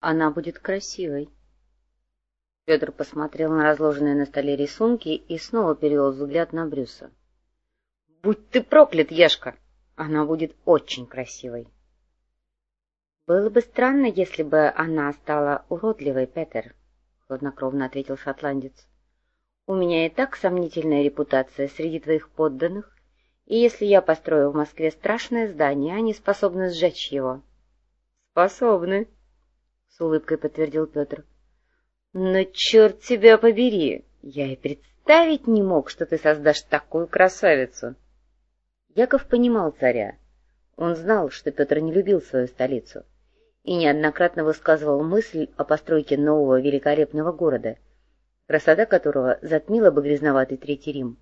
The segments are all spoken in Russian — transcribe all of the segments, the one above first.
Она будет красивой. Петр посмотрел на разложенные на столе рисунки и снова перевел взгляд на Брюса. — Будь ты проклят, Ешка! Она будет очень красивой. — Было бы странно, если бы она стала уродливой, Петер, — хладнокровно ответил шотландец. — У меня и так сомнительная репутация среди твоих подданных, и если я построю в Москве страшное здание, они способны сжечь его. — Способны, с улыбкой подтвердил Петр. Но черт тебя побери, я и представить не мог, что ты создашь такую красавицу. Яков понимал царя. Он знал, что Петр не любил свою столицу и неоднократно высказывал мысль о постройке нового великолепного города, красота которого затмила бы грязноватый Третий Рим.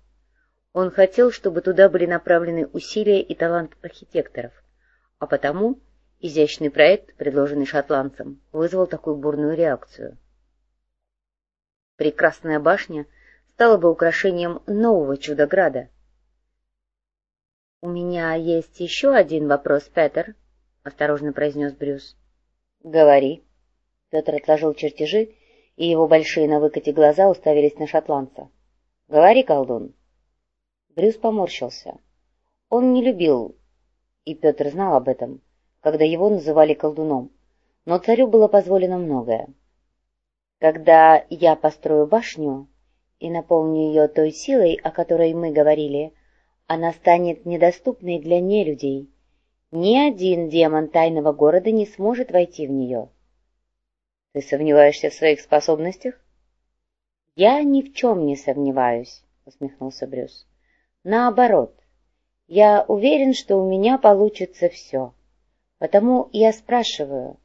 Он хотел, чтобы туда были направлены усилия и талант архитекторов, а потому Изящный проект, предложенный шотландцам, вызвал такую бурную реакцию. Прекрасная башня стала бы украшением нового чудограда. — У меня есть еще один вопрос, Петер, — осторожно произнес Брюс. — Говори. Петр отложил чертежи, и его большие на выкате глаза уставились на шотландца. — Говори, колдун. Брюс поморщился. Он не любил, и Петр знал об этом, — когда его называли колдуном, но царю было позволено многое. Когда я построю башню и наполню ее той силой, о которой мы говорили, она станет недоступной для нелюдей. Ни один демон тайного города не сможет войти в нее. Ты сомневаешься в своих способностях? Я ни в чем не сомневаюсь, усмехнулся Брюс. Наоборот, я уверен, что у меня получится все. Потому я спрашиваю,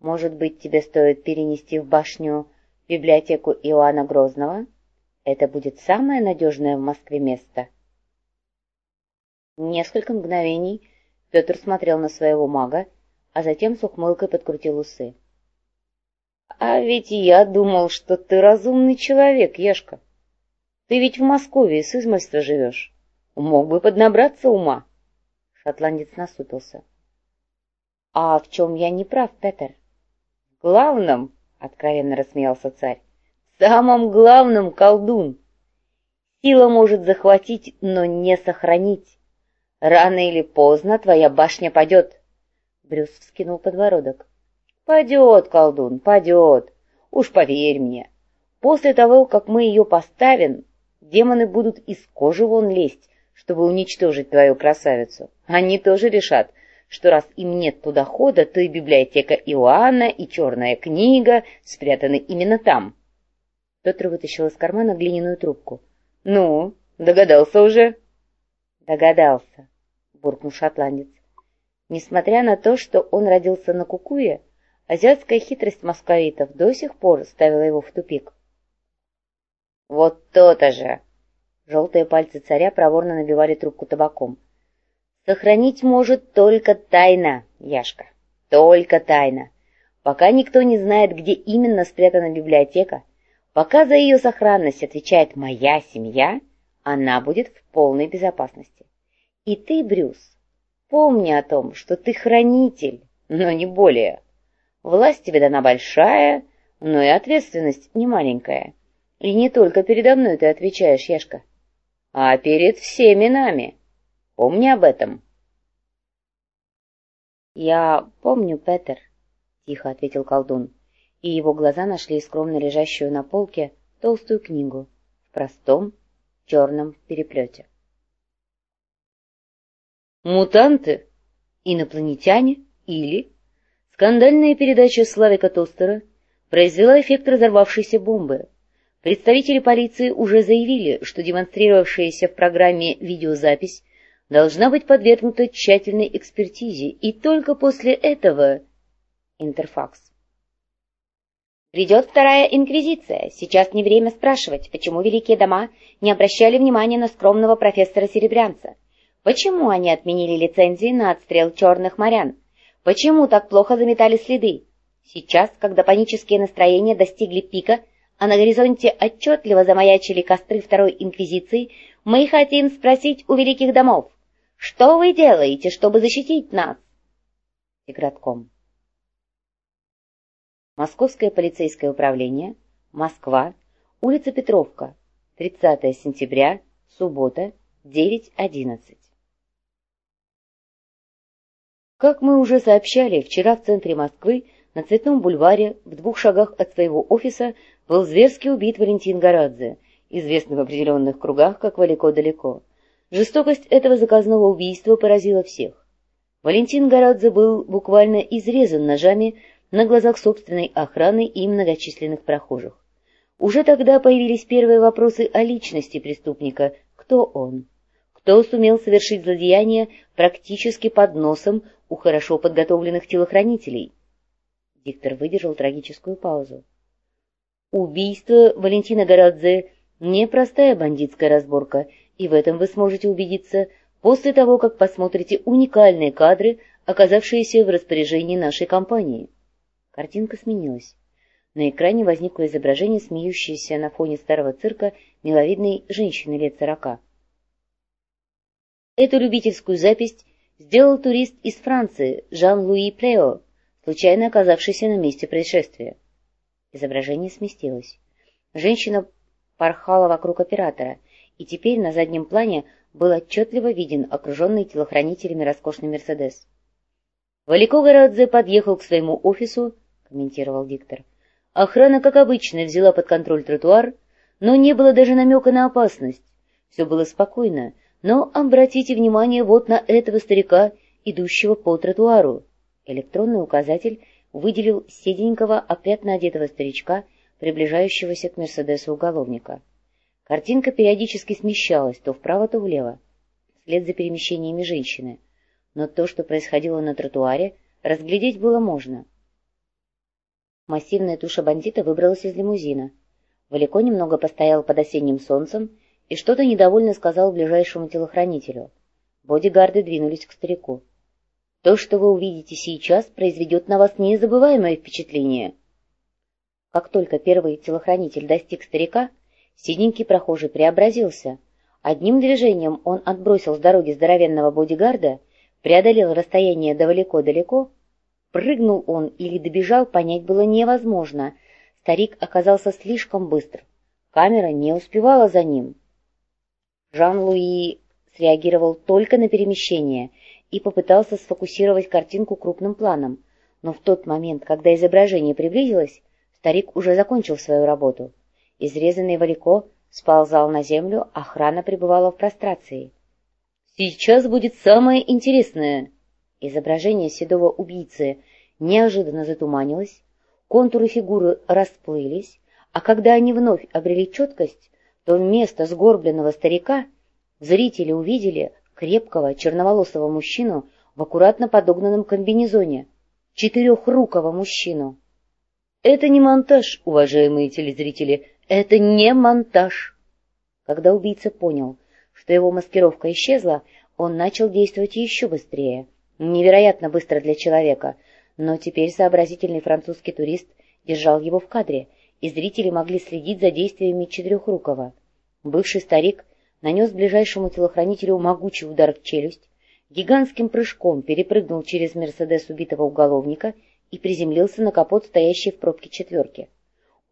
может быть, тебе стоит перенести в башню библиотеку Иоанна Грозного? Это будет самое надежное в Москве место. Несколько мгновений Петр смотрел на своего мага, а затем с ухмылкой подкрутил усы. — А ведь я думал, что ты разумный человек, Ешка. Ты ведь в Москве с измольства живешь. Мог бы поднабраться ума. Шотландец насупился. — «А в чем я не прав, Петер?» «В главном», — откровенно рассмеялся царь, — «самом главном колдун. Сила может захватить, но не сохранить. Рано или поздно твоя башня падет». Брюс вскинул подбородок. «Падет, колдун, падет. Уж поверь мне. После того, как мы ее поставим, демоны будут из кожи вон лезть, чтобы уничтожить твою красавицу. Они тоже решат, что раз им нет туда хода, то и библиотека Иоанна, и черная книга спрятаны именно там. Петр вытащил из кармана глиняную трубку. — Ну, догадался уже? — Догадался, — буркнул шотландец. Несмотря на то, что он родился на Кукуе, азиатская хитрость московитов до сих пор ставила его в тупик. — Вот то-то же! Желтые пальцы царя проворно набивали трубку табаком. Сохранить может только тайна, Яшка, только тайна. Пока никто не знает, где именно спрятана библиотека, пока за ее сохранность отвечает моя семья, она будет в полной безопасности. И ты, Брюс, помни о том, что ты хранитель, но не более. Власть тебе дана большая, но и ответственность не маленькая. И не только передо мной ты отвечаешь, Яшка, а перед всеми нами. Помни об этом. «Я помню, Петер», — тихо ответил колдун, и его глаза нашли скромно лежащую на полке толстую книгу в простом черном переплете. «Мутанты? Инопланетяне? Или...» Скандальная передача Славика Тостера произвела эффект разорвавшейся бомбы. Представители полиции уже заявили, что демонстрировавшаяся в программе видеозапись должна быть подвергнута тщательной экспертизе, и только после этого... Интерфакс. Грядет вторая инквизиция. Сейчас не время спрашивать, почему великие дома не обращали внимания на скромного профессора Серебрянца. Почему они отменили лицензии на отстрел черных морян? Почему так плохо заметали следы? Сейчас, когда панические настроения достигли пика, а на горизонте отчетливо замаячили костры Второй Инквизиции, мы хотим спросить у великих домов, что вы делаете, чтобы защитить нас? Игротком. Московское полицейское управление, Москва, улица Петровка, 30 сентября, суббота, 9.11. Как мы уже сообщали, вчера в центре Москвы, на Цветном бульваре, в двух шагах от своего офиса, был зверски убит Валентин Горадзе, известный в определенных кругах как «Валико-далеко». Жестокость этого заказного убийства поразила всех. Валентин Горадзе был буквально изрезан ножами на глазах собственной охраны и многочисленных прохожих. Уже тогда появились первые вопросы о личности преступника, кто он, кто сумел совершить злодеяние практически под носом у хорошо подготовленных телохранителей. Диктор выдержал трагическую паузу. Убийство Валентина Горадзе — непростая бандитская разборка, и в этом вы сможете убедиться после того, как посмотрите уникальные кадры, оказавшиеся в распоряжении нашей компании. Картинка сменилась. На экране возникло изображение смеющейся на фоне старого цирка миловидной женщины лет сорока. Эту любительскую запись сделал турист из Франции Жан-Луи Плео, случайно оказавшийся на месте происшествия. Изображение сместилось. Женщина порхала вокруг оператора, и теперь на заднем плане был отчетливо виден окруженный телохранителями роскошный «Мерседес». Валико Горадзе подъехал к своему офису комментировал диктор. Охрана, как обычно, взяла под контроль тротуар, но не было даже намека на опасность. Все было спокойно, но обратите внимание вот на этого старика, идущего по тротуару. Электронный указатель выделил седенького, опрятно одетого старичка, приближающегося к Мерседесу уголовника. Картинка периодически смещалась то вправо, то влево, вслед за перемещениями женщины. Но то, что происходило на тротуаре, разглядеть было можно — Массивная туша бандита выбралась из лимузина. Валико немного постоял под осенним солнцем и что-то недовольно сказал ближайшему телохранителю. Бодигарды двинулись к старику. «То, что вы увидите сейчас, произведет на вас незабываемое впечатление». Как только первый телохранитель достиг старика, синенький прохожий преобразился. Одним движением он отбросил с дороги здоровенного бодигарда, преодолел расстояние далеко-далеко Прыгнул он или добежал, понять было невозможно. Старик оказался слишком быстр. Камера не успевала за ним. Жан-Луи среагировал только на перемещение и попытался сфокусировать картинку крупным планом, но в тот момент, когда изображение приблизилось, старик уже закончил свою работу. Изрезанный Валико сползал на землю, охрана пребывала в прострации. «Сейчас будет самое интересное!» Изображение седого убийцы неожиданно затуманилось, контуры фигуры расплылись, а когда они вновь обрели четкость, то вместо сгорбленного старика зрители увидели крепкого черноволосого мужчину в аккуратно подогнанном комбинезоне, четырехрукого мужчину. Это не монтаж, уважаемые телезрители, это не монтаж. Когда убийца понял, что его маскировка исчезла, он начал действовать еще быстрее — Невероятно быстро для человека, но теперь сообразительный французский турист держал его в кадре, и зрители могли следить за действиями Четырехрукова. Бывший старик нанес ближайшему телохранителю могучий удар в челюсть, гигантским прыжком перепрыгнул через «Мерседес» убитого уголовника и приземлился на капот стоящей в пробке четверки.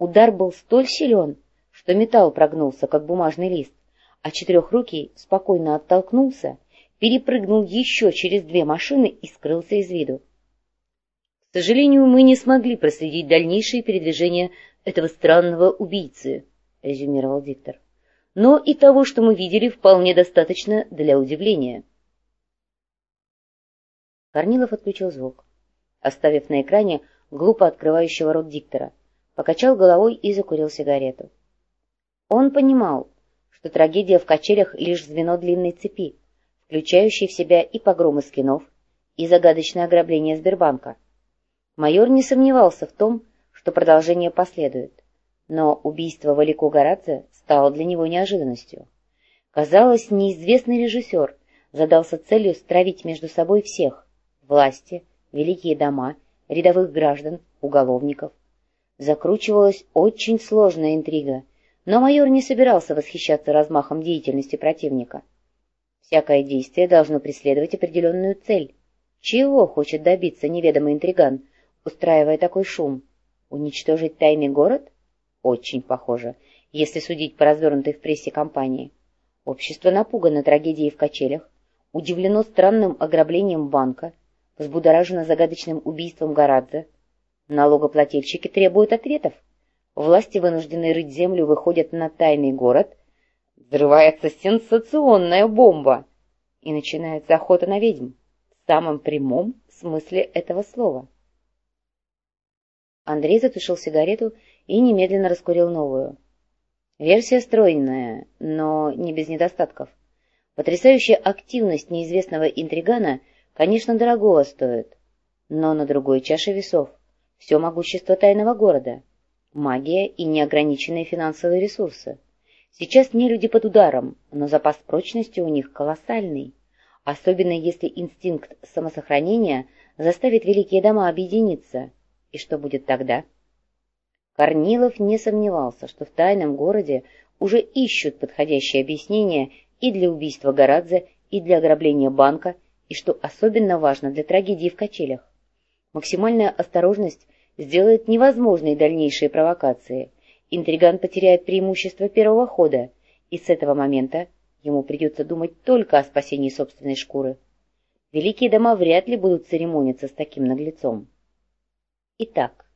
Удар был столь силен, что металл прогнулся, как бумажный лист, а четырехрукий спокойно оттолкнулся перепрыгнул еще через две машины и скрылся из виду. К сожалению, мы не смогли проследить дальнейшие передвижения этого странного убийцы, — резюмировал диктор. Но и того, что мы видели, вполне достаточно для удивления. Корнилов отключил звук, оставив на экране глупо открывающего рот диктора, покачал головой и закурил сигарету. Он понимал, что трагедия в качелях — лишь звено длинной цепи, включающий в себя и погромы скинов, и загадочное ограбление Сбербанка. Майор не сомневался в том, что продолжение последует, но убийство Валико Горадзе стало для него неожиданностью. Казалось, неизвестный режиссер задался целью стравить между собой всех – власти, великие дома, рядовых граждан, уголовников. Закручивалась очень сложная интрига, но майор не собирался восхищаться размахом деятельности противника – Всякое действие должно преследовать определенную цель. Чего хочет добиться неведомый интриган, устраивая такой шум? Уничтожить тайный город? Очень похоже, если судить по развернутой в прессе кампании. Общество напугано трагедией в качелях, удивлено странным ограблением банка, взбудоражено загадочным убийством Горадзе. Налогоплательщики требуют ответов. Власти, вынужденные рыть землю, выходят на тайный город. Взрывается сенсационная бомба. И начинается охота на ведьм. В самом прямом смысле этого слова. Андрей затушил сигарету и немедленно раскурил новую. Версия стройная, но не без недостатков. Потрясающая активность неизвестного интригана, конечно, дорогого стоит, но на другой чаше весов все могущество тайного города, магия и неограниченные финансовые ресурсы. Сейчас не люди под ударом, но запас прочности у них колоссальный, особенно если инстинкт самосохранения заставит великие дома объединиться — и что будет тогда? Корнилов не сомневался, что в тайном городе уже ищут подходящее объяснение и для убийства Горадзе, и для ограбления банка, и, что особенно важно, для трагедии в качелях. Максимальная осторожность сделает невозможной дальнейшие провокации. Интриган потеряет преимущество первого хода, и с этого момента ему придется думать только о спасении собственной шкуры. Великие дома вряд ли будут церемониться с таким наглецом. Итак,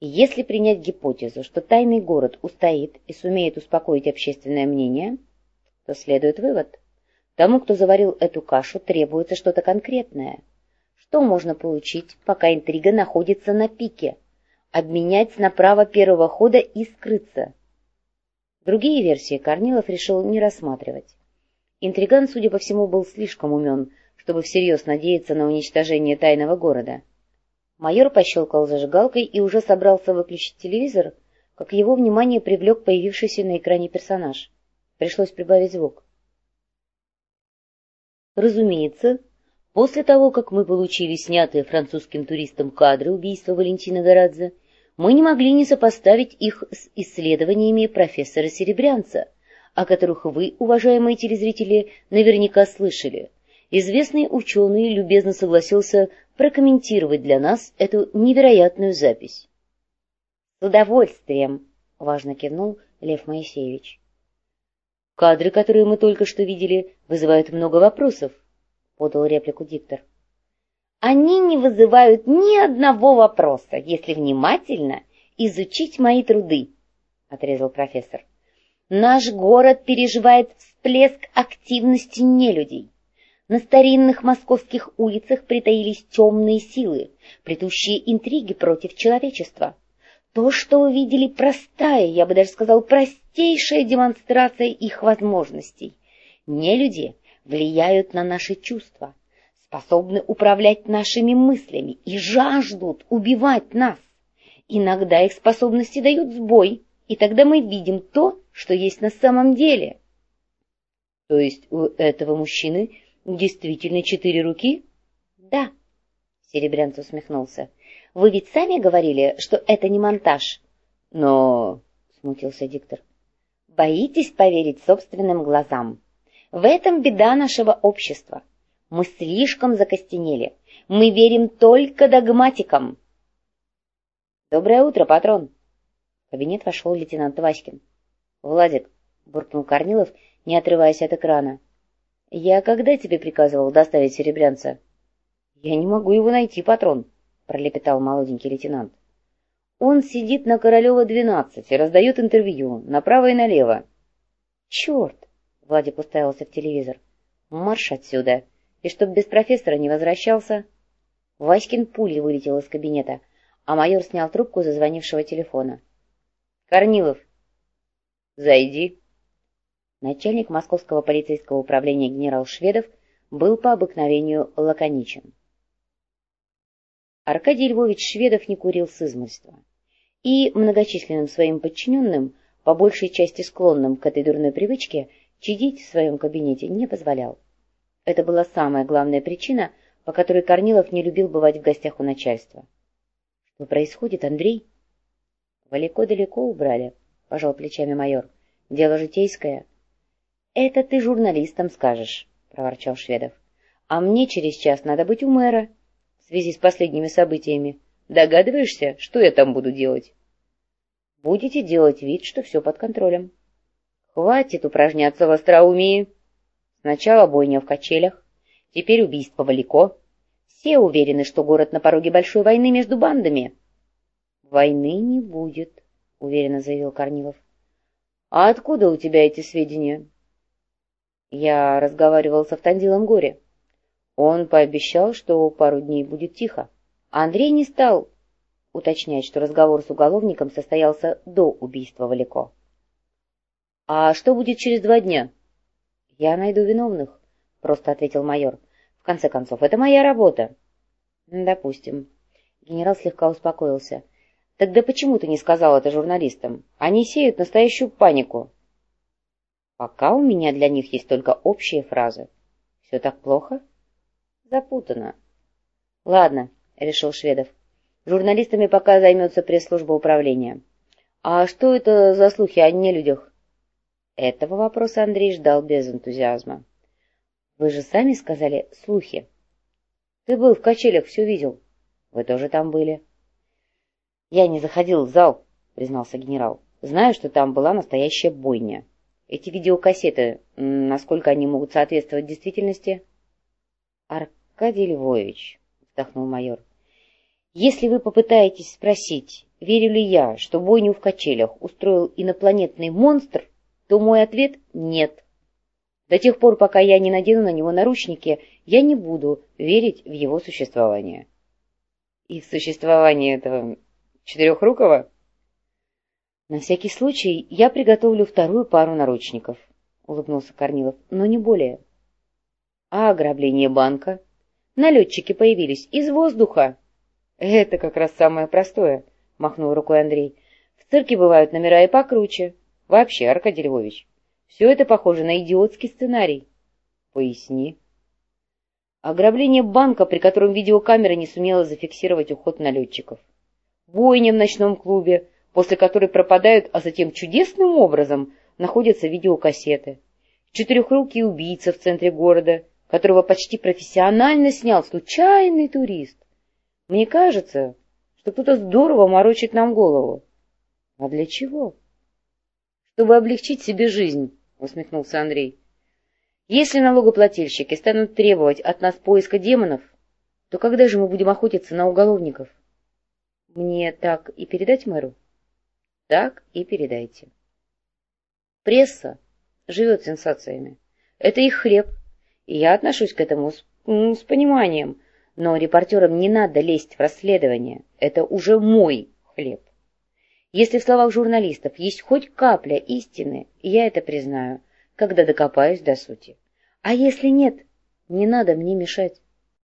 если принять гипотезу, что тайный город устоит и сумеет успокоить общественное мнение, то следует вывод. Тому, кто заварил эту кашу, требуется что-то конкретное. Что можно получить, пока интрига находится на пике? Обменять направо первого хода и скрыться. Другие версии Корнилов решил не рассматривать. Интриган, судя по всему, был слишком умен, чтобы всерьез надеяться на уничтожение тайного города. Майор пощелкал зажигалкой и уже собрался выключить телевизор, как его внимание привлек появившийся на экране персонаж. Пришлось прибавить звук. Разумеется, после того, как мы получили снятые французским туристам кадры убийства Валентина Горадзе, мы не могли не сопоставить их с исследованиями профессора Серебрянца, о которых вы, уважаемые телезрители, наверняка слышали. Известный ученый любезно согласился прокомментировать для нас эту невероятную запись. — С удовольствием, — важно кивнул Лев Моисеевич. — Кадры, которые мы только что видели, вызывают много вопросов, — подал реплику диктор. — Они не вызывают ни одного вопроса, если внимательно изучить мои труды, — отрезал профессор. — Наш город переживает всплеск активности нелюдей. На старинных московских улицах притаились темные силы, плетущие интриги против человечества. То, что вы видели, простая, я бы даже сказал, простейшая демонстрация их возможностей. Нелюди влияют на наши чувства, способны управлять нашими мыслями и жаждут убивать нас. Иногда их способности дают сбой, и тогда мы видим то, что есть на самом деле. То есть у этого мужчины Действительно четыре руки? Да. Серебрянц усмехнулся. Вы ведь сами говорили, что это не монтаж. Но... Смутился диктор. Боитесь поверить собственным глазам. В этом беда нашего общества. Мы слишком закостенели. Мы верим только догматикам. Доброе утро, патрон. В кабинет вошел лейтенант Васькин. Владик, буркнул Корнилов, не отрываясь от экрана. «Я когда тебе приказывал доставить серебрянца?» «Я не могу его найти, патрон», — пролепетал молоденький лейтенант. «Он сидит на Королева-12 и раздает интервью направо и налево». «Черт!» — Владик уставился в телевизор. «Марш отсюда! И чтоб без профессора не возвращался!» Васькин пулей вылетел из кабинета, а майор снял трубку зазвонившего телефона. «Корнилов!» «Зайди!» Начальник Московского полицейского управления генерал Шведов был по обыкновению лаконичен. Аркадий Львович Шведов не курил с измольства. И многочисленным своим подчиненным, по большей части склонным к этой дурной привычке, чадить в своем кабинете не позволял. Это была самая главная причина, по которой Корнилов не любил бывать в гостях у начальства. — Что происходит, Андрей? — Далеко-далеко убрали, — пожал плечами майор. — Дело житейское. —— Это ты журналистам скажешь, — проворчал Шведов. — А мне через час надо быть у мэра в связи с последними событиями. Догадываешься, что я там буду делать? Будете делать вид, что все под контролем. Хватит упражняться в остроумии. Сначала бойня в качелях, теперь убийство Валико. Все уверены, что город на пороге большой войны между бандами. Войны не будет, уверенно заявил Корнилов. А откуда у тебя эти сведения? Я разговаривал с Автандилом Горе. Он пообещал, что пару дней будет тихо. Андрей не стал уточнять, что разговор с уголовником состоялся до убийства Валико. — А что будет через два дня? — Я найду виновных, — просто ответил майор. — В конце концов, это моя работа. — Допустим. Генерал слегка успокоился. — Тогда почему ты не сказал это журналистам? Они сеют настоящую панику. — Пока у меня для них есть только общие фразы. — Все так плохо? — Запутано. — Ладно, — решил Шведов. Журналистами пока займется пресс-служба управления. А что это за слухи о нелюдях? Этого вопроса Андрей ждал без энтузиазма. Вы же сами сказали «слухи». Ты был в качелях, все видел. Вы тоже там были. Я не заходил в зал, признался генерал. Знаю, что там была настоящая бойня. Эти видеокассеты, насколько они могут соответствовать действительности? Аркадий Львович, вздохнул майор, — если вы попытаетесь спросить, верю ли я, что бойню в качелях устроил инопланетный монстр, то мой ответ — нет. До тех пор, пока я не надену на него наручники, я не буду верить в его существование. И в существование этого четырехрукого? На всякий случай я приготовлю вторую пару наручников, — улыбнулся Корнилов, — но не более. А ограбление банка? Налетчики появились из воздуха. «Это как раз самое простое», — махнул рукой Андрей. «В цирке бывают номера и покруче. Вообще, Аркадий Львович, все это похоже на идиотский сценарий». «Поясни». Ограбление банка, при котором видеокамера не сумела зафиксировать уход налетчиков. Бойня в ночном клубе, после которой пропадают, а затем чудесным образом находятся видеокассеты. Четырехрукий убийца в центре города, которого почти профессионально снял случайный турист. Мне кажется, что кто-то здорово морочит нам голову. — А для чего? — Чтобы облегчить себе жизнь, — усмехнулся Андрей. — Если налогоплательщики станут требовать от нас поиска демонов, то когда же мы будем охотиться на уголовников? — Мне так и передать мэру? — Так и передайте. Пресса живет сенсациями. Это их хлеб, и я отношусь к этому с, с пониманием — но репортерам не надо лезть в расследование. Это уже мой хлеб. Если в словах журналистов есть хоть капля истины, я это признаю, когда докопаюсь до сути. А если нет, не надо мне мешать.